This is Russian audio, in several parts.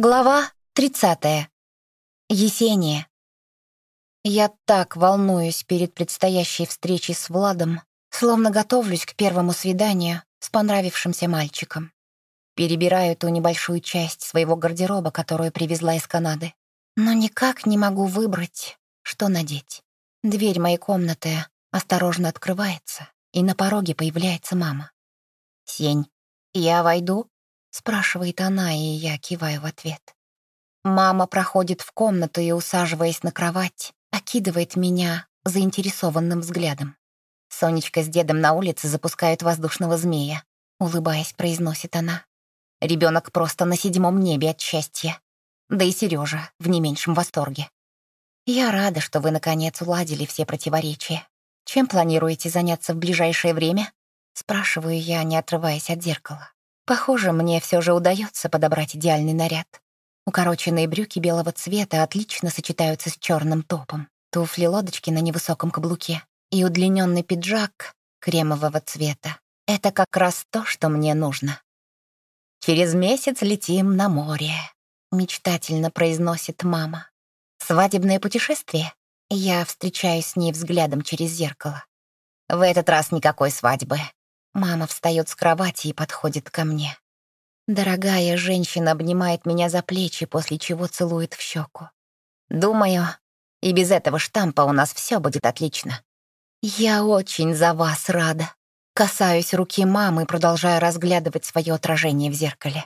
Глава 30. Есения. Я так волнуюсь перед предстоящей встречей с Владом, словно готовлюсь к первому свиданию с понравившимся мальчиком. Перебираю ту небольшую часть своего гардероба, которую привезла из Канады. Но никак не могу выбрать, что надеть. Дверь моей комнаты осторожно открывается, и на пороге появляется мама. «Сень, я войду?» — спрашивает она, и я киваю в ответ. Мама проходит в комнату и, усаживаясь на кровать, окидывает меня заинтересованным взглядом. Сонечка с дедом на улице запускают воздушного змея. Улыбаясь, произносит она. Ребенок просто на седьмом небе от счастья. Да и Сережа в не меньшем восторге. Я рада, что вы, наконец, уладили все противоречия. Чем планируете заняться в ближайшее время? Спрашиваю я, не отрываясь от зеркала. Похоже, мне все же удается подобрать идеальный наряд. Укороченные брюки белого цвета отлично сочетаются с черным топом, туфли-лодочки на невысоком каблуке и удлиненный пиджак кремового цвета. Это как раз то, что мне нужно. «Через месяц летим на море», — мечтательно произносит мама. «Свадебное путешествие?» Я встречаюсь с ней взглядом через зеркало. В этот раз никакой свадьбы. Мама встает с кровати и подходит ко мне. Дорогая женщина обнимает меня за плечи, после чего целует в щеку. Думаю, и без этого штампа у нас все будет отлично. Я очень за вас рада. Касаюсь руки мамы, продолжая разглядывать свое отражение в зеркале.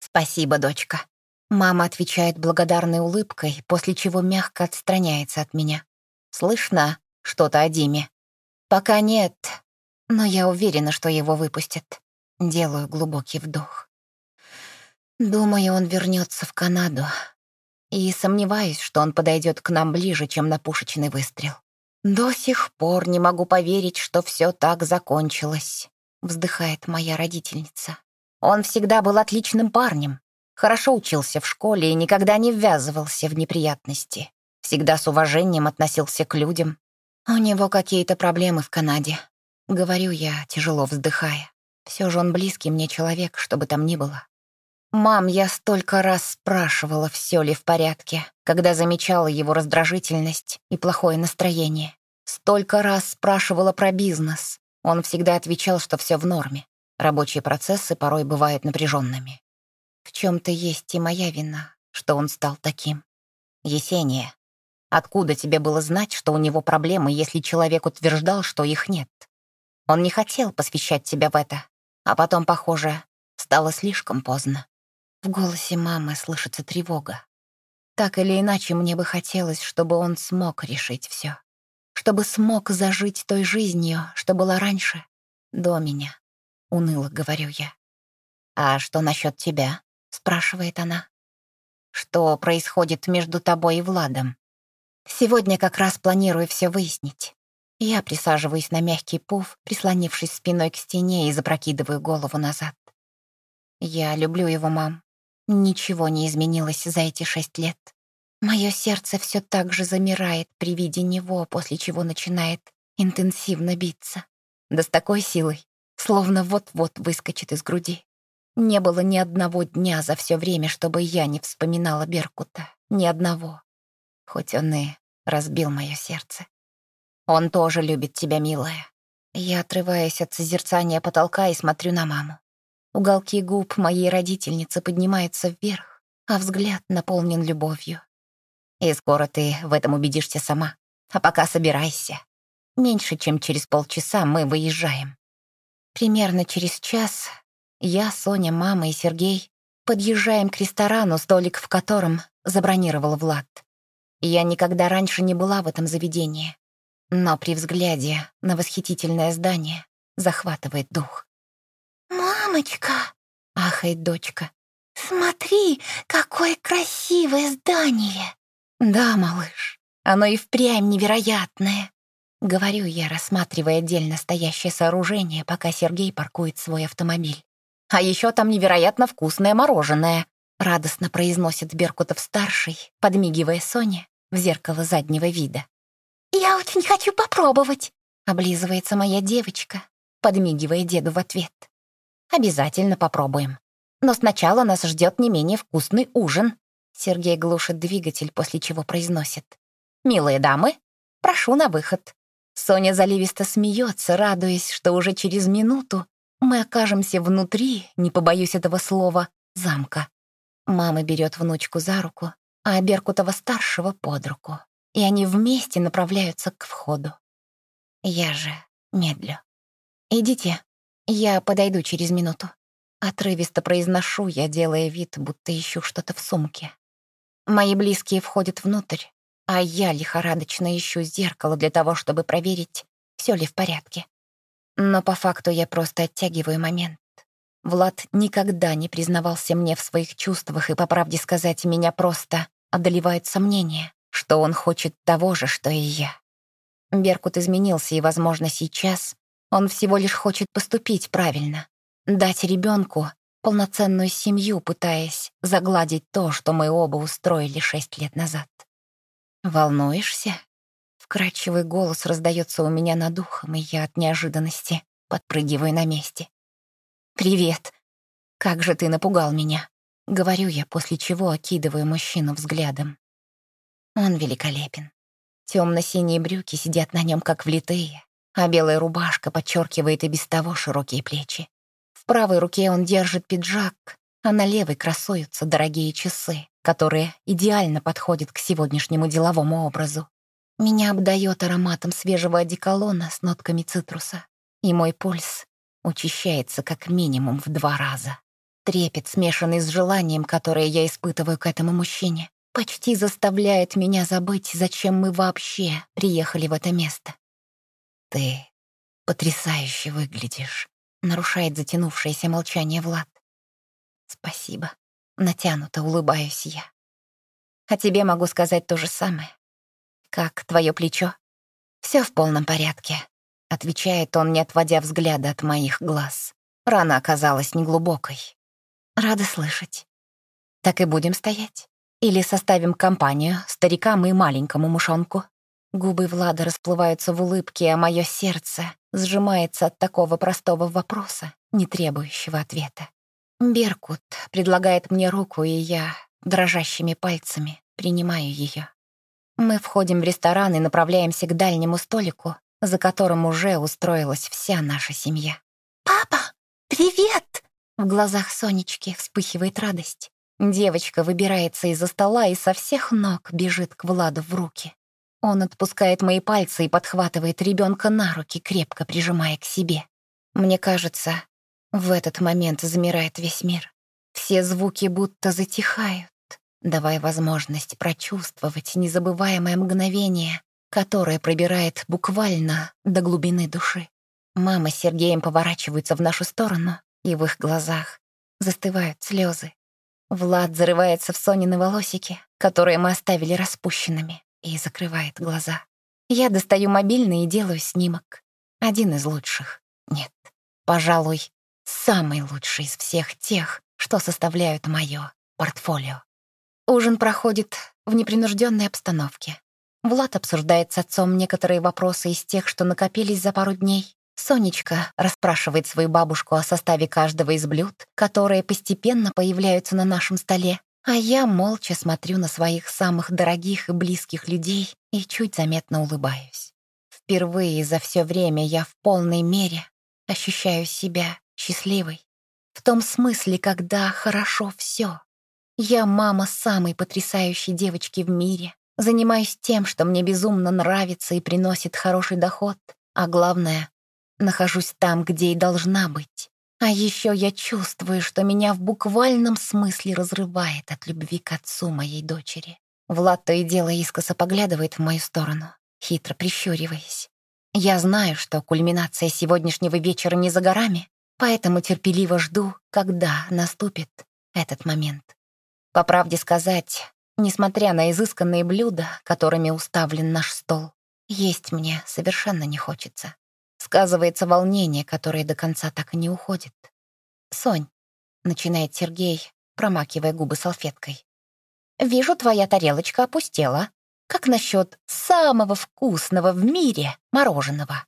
Спасибо, дочка. Мама отвечает благодарной улыбкой, после чего мягко отстраняется от меня. Слышно что-то о Диме? Пока нет, но я уверена, что его выпустят. Делаю глубокий вдох. Думаю, он вернется в Канаду. И сомневаюсь, что он подойдет к нам ближе, чем на пушечный выстрел. До сих пор не могу поверить, что все так закончилось, вздыхает моя родительница. Он всегда был отличным парнем, хорошо учился в школе и никогда не ввязывался в неприятности. Всегда с уважением относился к людям. У него какие-то проблемы в Канаде, Говорю я, тяжело вздыхая. Все же он близкий мне человек, что бы там ни было. «Мам, я столько раз спрашивала, все ли в порядке, когда замечала его раздражительность и плохое настроение. Столько раз спрашивала про бизнес. Он всегда отвечал, что все в норме. Рабочие процессы порой бывают напряженными. В чем-то есть и моя вина, что он стал таким. Есения, откуда тебе было знать, что у него проблемы, если человек утверждал, что их нет? Он не хотел посвящать тебя в это, а потом, похоже, стало слишком поздно. В голосе мамы слышится тревога. Так или иначе, мне бы хотелось, чтобы он смог решить все, чтобы смог зажить той жизнью, что была раньше, до меня. Уныло говорю я. «А что насчет тебя?» — спрашивает она. «Что происходит между тобой и Владом?» «Сегодня как раз планирую все выяснить. Я присаживаюсь на мягкий пуф, прислонившись спиной к стене и запрокидываю голову назад. Я люблю его, мам. Ничего не изменилось за эти шесть лет. Мое сердце все так же замирает при виде него, после чего начинает интенсивно биться. Да с такой силой, словно вот-вот выскочит из груди. Не было ни одного дня за все время, чтобы я не вспоминала Беркута. Ни одного. Хоть он и разбил мое сердце. Он тоже любит тебя, милая. Я отрываюсь от созерцания потолка и смотрю на маму. Уголки губ моей родительницы поднимаются вверх, а взгляд наполнен любовью. И скоро ты в этом убедишься сама. А пока собирайся. Меньше чем через полчаса мы выезжаем. Примерно через час я, Соня, мама и Сергей подъезжаем к ресторану, столик в котором забронировал Влад. Я никогда раньше не была в этом заведении, но при взгляде на восхитительное здание захватывает дух. «Мамочка!» — ахает дочка. «Смотри, какое красивое здание!» «Да, малыш, оно и впрямь невероятное!» Говорю я, рассматривая отдельно стоящее сооружение, пока Сергей паркует свой автомобиль. «А еще там невероятно вкусное мороженое!» Радостно произносит Беркутов-старший, подмигивая Соне в зеркало заднего вида. «Я очень хочу попробовать», — облизывается моя девочка, подмигивая деду в ответ. «Обязательно попробуем. Но сначала нас ждет не менее вкусный ужин. Сергей глушит двигатель, после чего произносит. «Милые дамы, прошу на выход». Соня заливисто смеется, радуясь, что уже через минуту мы окажемся внутри, не побоюсь этого слова, замка. Мама берет внучку за руку, а Беркутова-старшего под руку, и они вместе направляются к входу. Я же медлю. «Идите, я подойду через минуту». Отрывисто произношу я, делая вид, будто ищу что-то в сумке. Мои близкие входят внутрь, а я лихорадочно ищу зеркало для того, чтобы проверить, все ли в порядке. Но по факту я просто оттягиваю момент. Влад никогда не признавался мне в своих чувствах, и, по правде сказать, меня просто одолевает сомнение, что он хочет того же, что и я. Беркут изменился, и, возможно, сейчас он всего лишь хочет поступить правильно, дать ребенку полноценную семью, пытаясь загладить то, что мы оба устроили шесть лет назад. «Волнуешься?» Вкрадчивый голос раздается у меня над ухом, и я от неожиданности подпрыгиваю на месте. «Привет! Как же ты напугал меня!» — говорю я, после чего окидываю мужчину взглядом. Он великолепен. Темно-синие брюки сидят на нем как влитые, а белая рубашка подчеркивает и без того широкие плечи. В правой руке он держит пиджак, а на левой красуются дорогие часы, которые идеально подходят к сегодняшнему деловому образу. Меня обдает ароматом свежего одеколона с нотками цитруса, и мой пульс учащается как минимум в два раза. Трепет, смешанный с желанием, которое я испытываю к этому мужчине, почти заставляет меня забыть, зачем мы вообще приехали в это место. «Ты потрясающе выглядишь», — нарушает затянувшееся молчание Влад. «Спасибо», — натянуто улыбаюсь я. «А тебе могу сказать то же самое. Как твое плечо?» Все в полном порядке», — отвечает он, не отводя взгляда от моих глаз. Рана оказалась неглубокой. «Рада слышать. Так и будем стоять? Или составим компанию старикам и маленькому мушонку?» Губы Влада расплываются в улыбке, а мое сердце сжимается от такого простого вопроса, не требующего ответа. Беркут предлагает мне руку, и я дрожащими пальцами принимаю ее. Мы входим в ресторан и направляемся к дальнему столику, за которым уже устроилась вся наша семья. «Папа, привет!» В глазах Сонечки вспыхивает радость. Девочка выбирается из-за стола и со всех ног бежит к Владу в руки. Он отпускает мои пальцы и подхватывает ребенка на руки, крепко прижимая к себе. Мне кажется, в этот момент замирает весь мир. Все звуки будто затихают, давая возможность прочувствовать незабываемое мгновение, которое пробирает буквально до глубины души. Мама с Сергеем поворачиваются в нашу сторону, и в их глазах застывают слезы. Влад зарывается в Сонины волосики, которые мы оставили распущенными и закрывает глаза. Я достаю мобильный и делаю снимок. Один из лучших. Нет, пожалуй, самый лучший из всех тех, что составляют мое портфолио. Ужин проходит в непринужденной обстановке. Влад обсуждает с отцом некоторые вопросы из тех, что накопились за пару дней. Сонечка расспрашивает свою бабушку о составе каждого из блюд, которые постепенно появляются на нашем столе. А я молча смотрю на своих самых дорогих и близких людей и чуть заметно улыбаюсь. Впервые за все время я в полной мере ощущаю себя счастливой. В том смысле, когда хорошо все. Я мама самой потрясающей девочки в мире. Занимаюсь тем, что мне безумно нравится и приносит хороший доход. А главное, нахожусь там, где и должна быть. А еще я чувствую, что меня в буквальном смысле разрывает от любви к отцу моей дочери. Влад то и дело искоса поглядывает в мою сторону, хитро прищуриваясь. Я знаю, что кульминация сегодняшнего вечера не за горами, поэтому терпеливо жду, когда наступит этот момент. По правде сказать, несмотря на изысканные блюда, которыми уставлен наш стол, есть мне совершенно не хочется. Сказывается волнение, которое до конца так и не уходит. «Сонь», — начинает Сергей, промакивая губы салфеткой. «Вижу, твоя тарелочка опустела. Как насчет самого вкусного в мире мороженого?»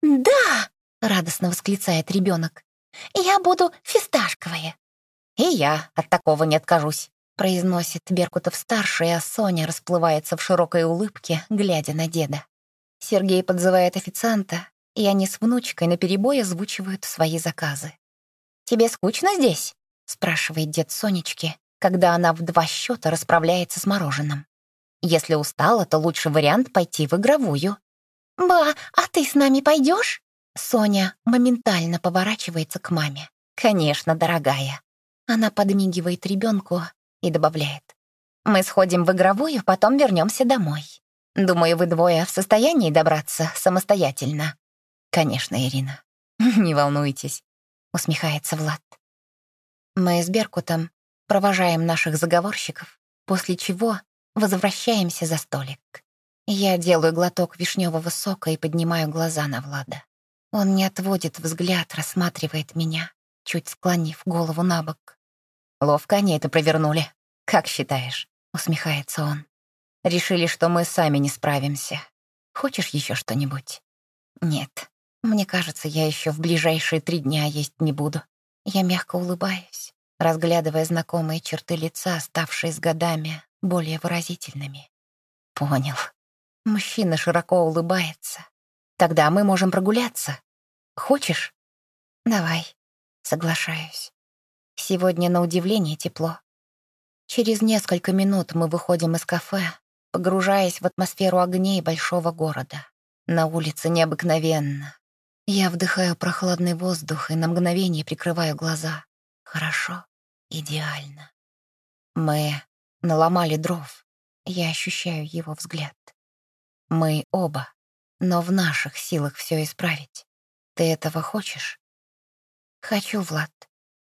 «Да!» — радостно восклицает ребенок. «Я буду фисташковое». «И я от такого не откажусь», — произносит Беркутов-старший, а Соня расплывается в широкой улыбке, глядя на деда. Сергей подзывает официанта, и они с внучкой наперебой озвучивают свои заказы. «Тебе скучно здесь?» — спрашивает дед Сонечки, когда она в два счета расправляется с мороженым. Если устала, то лучший вариант — пойти в игровую. «Ба, а ты с нами пойдешь? Соня моментально поворачивается к маме. «Конечно, дорогая». Она подмигивает ребенку и добавляет. «Мы сходим в игровую, потом вернемся домой. Думаю, вы двое в состоянии добраться самостоятельно». «Конечно, Ирина. Не волнуйтесь», — усмехается Влад. Мы с Беркутом провожаем наших заговорщиков, после чего возвращаемся за столик. Я делаю глоток вишневого сока и поднимаю глаза на Влада. Он не отводит взгляд, рассматривает меня, чуть склонив голову на бок. «Ловко они это провернули. Как считаешь?» — усмехается он. «Решили, что мы сами не справимся. Хочешь еще что-нибудь?» «Нет. Мне кажется, я еще в ближайшие три дня есть не буду». Я мягко улыбаюсь, разглядывая знакомые черты лица, ставшие с годами более выразительными. «Понял». Мужчина широко улыбается. «Тогда мы можем прогуляться. Хочешь?» «Давай», — соглашаюсь. Сегодня на удивление тепло. Через несколько минут мы выходим из кафе, погружаясь в атмосферу огней большого города. На улице необыкновенно. Я вдыхаю прохладный воздух и на мгновение прикрываю глаза. Хорошо, идеально. Мы наломали дров. Я ощущаю его взгляд. Мы оба, но в наших силах все исправить. Ты этого хочешь? Хочу, Влад.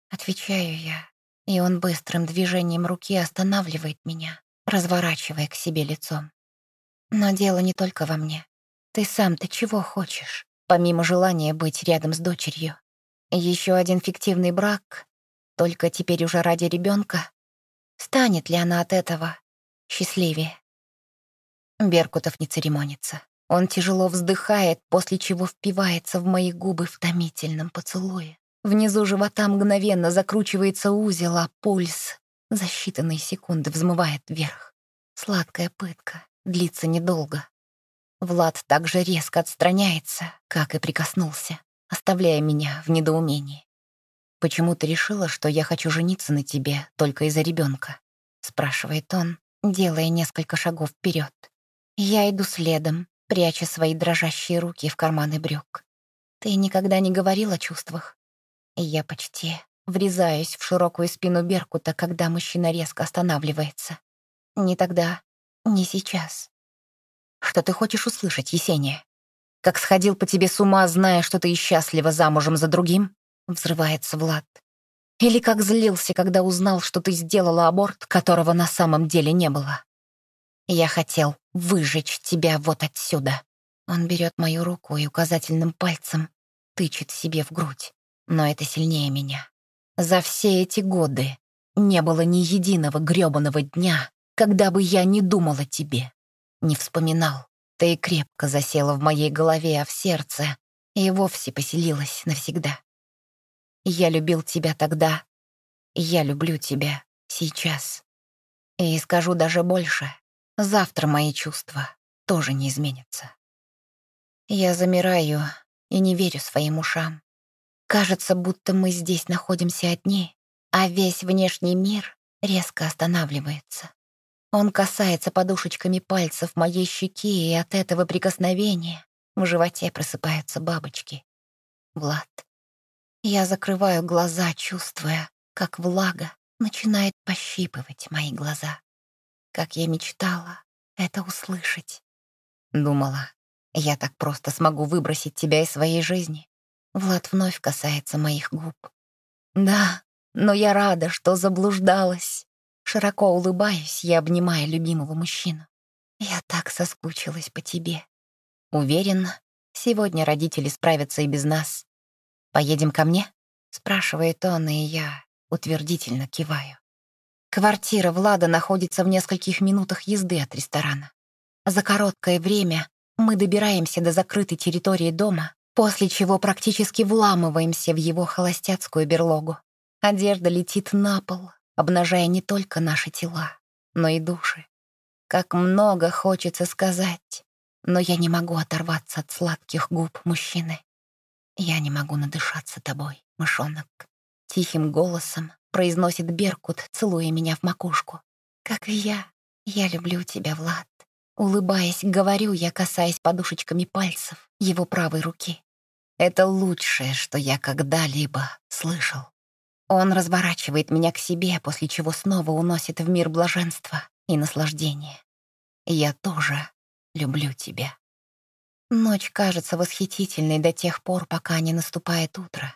Отвечаю я, и он быстрым движением руки останавливает меня, разворачивая к себе лицом. Но дело не только во мне. Ты сам-то чего хочешь, помимо желания быть рядом с дочерью? Еще один фиктивный брак, только теперь уже ради ребенка. Станет ли она от этого счастливее? Беркутов не церемонится. Он тяжело вздыхает, после чего впивается в мои губы в томительном поцелуе. Внизу живота мгновенно закручивается узел, а пульс за считанные секунды взмывает вверх. Сладкая пытка длится недолго. Влад также резко отстраняется, как и прикоснулся, оставляя меня в недоумении. «Почему ты решила, что я хочу жениться на тебе только из-за ребенка? спрашивает он, делая несколько шагов вперед. Я иду следом, пряча свои дрожащие руки в карманы брюк. Ты никогда не говорил о чувствах. Я почти врезаюсь в широкую спину Беркута, когда мужчина резко останавливается. Не тогда, не сейчас. Что ты хочешь услышать, Есения? Как сходил по тебе с ума, зная, что ты счастлива замужем за другим? Взрывается Влад. Или как злился, когда узнал, что ты сделала аборт, которого на самом деле не было. Я хотел выжечь тебя вот отсюда. Он берет мою руку и указательным пальцем тычет себе в грудь. Но это сильнее меня. За все эти годы не было ни единого грёбаного дня, когда бы я не думал о тебе, не вспоминал. Ты и крепко засела в моей голове, а в сердце и вовсе поселилась навсегда. Я любил тебя тогда, я люблю тебя сейчас. И скажу даже больше. Завтра мои чувства тоже не изменятся. Я замираю и не верю своим ушам. Кажется, будто мы здесь находимся одни, а весь внешний мир резко останавливается. Он касается подушечками пальцев моей щеки, и от этого прикосновения в животе просыпаются бабочки. Влад. Я закрываю глаза, чувствуя, как влага начинает пощипывать мои глаза как я мечтала это услышать. Думала, я так просто смогу выбросить тебя из своей жизни. Влад вновь касается моих губ. Да, но я рада, что заблуждалась. Широко улыбаюсь, я обнимаю любимого мужчину. Я так соскучилась по тебе. Уверен, сегодня родители справятся и без нас. Поедем ко мне? Спрашивает он, и я утвердительно киваю. Квартира Влада находится в нескольких минутах езды от ресторана. За короткое время мы добираемся до закрытой территории дома, после чего практически вламываемся в его холостяцкую берлогу. Одежда летит на пол, обнажая не только наши тела, но и души. Как много хочется сказать, но я не могу оторваться от сладких губ мужчины. Я не могу надышаться тобой, мышонок. Тихим голосом произносит Беркут, целуя меня в макушку. Как и я, я люблю тебя, Влад. Улыбаясь, говорю я, касаясь подушечками пальцев его правой руки. Это лучшее, что я когда-либо слышал. Он разворачивает меня к себе, после чего снова уносит в мир блаженства и наслаждения. Я тоже люблю тебя. Ночь кажется восхитительной до тех пор, пока не наступает утро.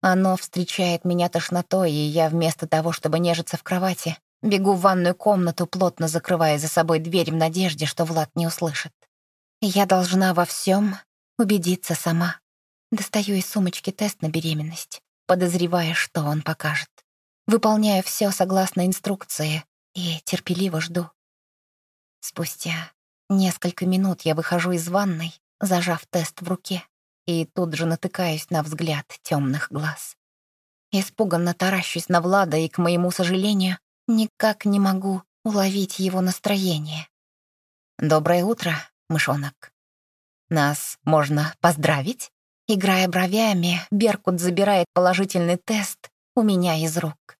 Оно встречает меня тошнотой, и я вместо того, чтобы нежиться в кровати, бегу в ванную комнату, плотно закрывая за собой дверь в надежде, что Влад не услышит. Я должна во всем убедиться сама. Достаю из сумочки тест на беременность, подозревая, что он покажет. Выполняю все согласно инструкции и терпеливо жду. Спустя несколько минут я выхожу из ванной, зажав тест в руке, и тут же натыкаюсь на взгляд темных глаз. Испуганно таращусь на Влада и, к моему сожалению, никак не могу уловить его настроение. «Доброе утро, мышонок. Нас можно поздравить?» Играя бровями, Беркут забирает положительный тест у меня из рук.